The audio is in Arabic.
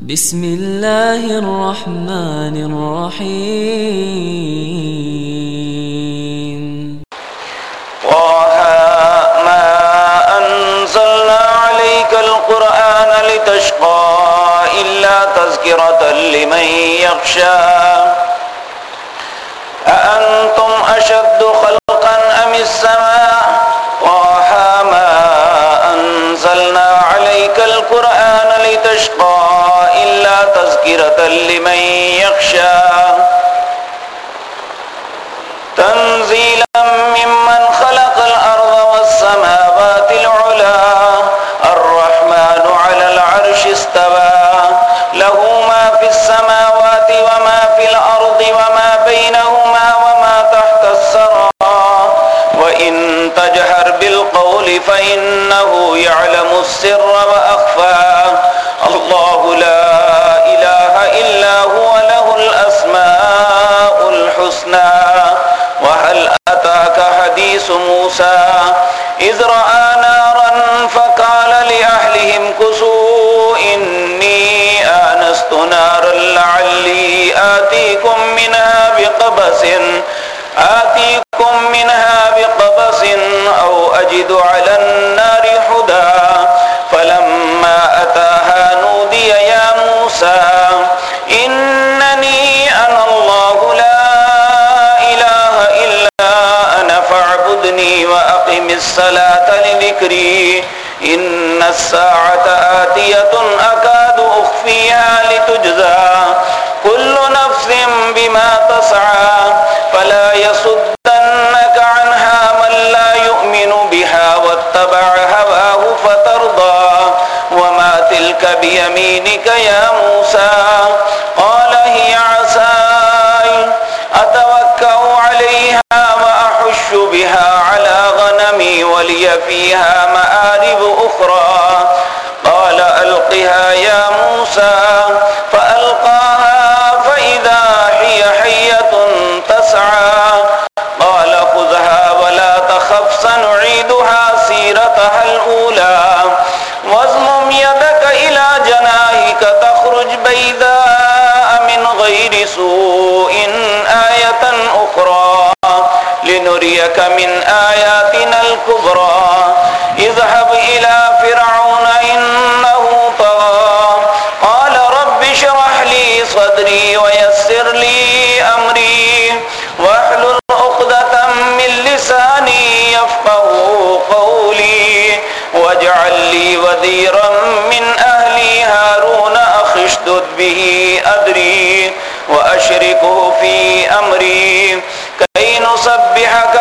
بسم الله الرحمن الرحيم طه ما أنزلنا عليك القرآن لتشقى إلا تذكرة لمن يخشى. أأنتم أشد خلقا أم السماء؟ طه ما أنزلنا عليك القرآن لتشقى تذكرة لمن يخشى. تنزيلا ممن خلق الأرض والسماوات العلا. الرحمن على العرش استوى. له ما في السماوات وما في الأرض وما بينهما وما تحت السرى وإن تجهر بالقول فإنه يعلم السر وأخفى. آتيكم منها بقبس أو أجد على النار حدى. فلما أتاها نودي يا موسى إنني أنا الله لا إله إلا أنا فاعبدني وأقم الصلاة لذكري. إن الساعة آتية أكاد أخفيها لتجزى. تلك بيمينك يا موسى. قال هي عساي أتوكأ عليها وأحش بها على غنمي ولي فيها مآرب أخرى. قال ألقها يا موسى. فألقاها فإذا هي حية تسعى. قال خذها ولا تخف سنعيدها سيرتها الأولى. سوء آية أخرى لنريك من آياتنا الكبرى. اذهب إلى فرعون إنه طغى. قال رب اشرح لي صدري ويسر لي أمري. واحلل عقدة من لساني يفقه قولي. واجعل لي وزيرا من أهلي هارون أخي اشدد به أدري. وأشركه في أمري كي نسبح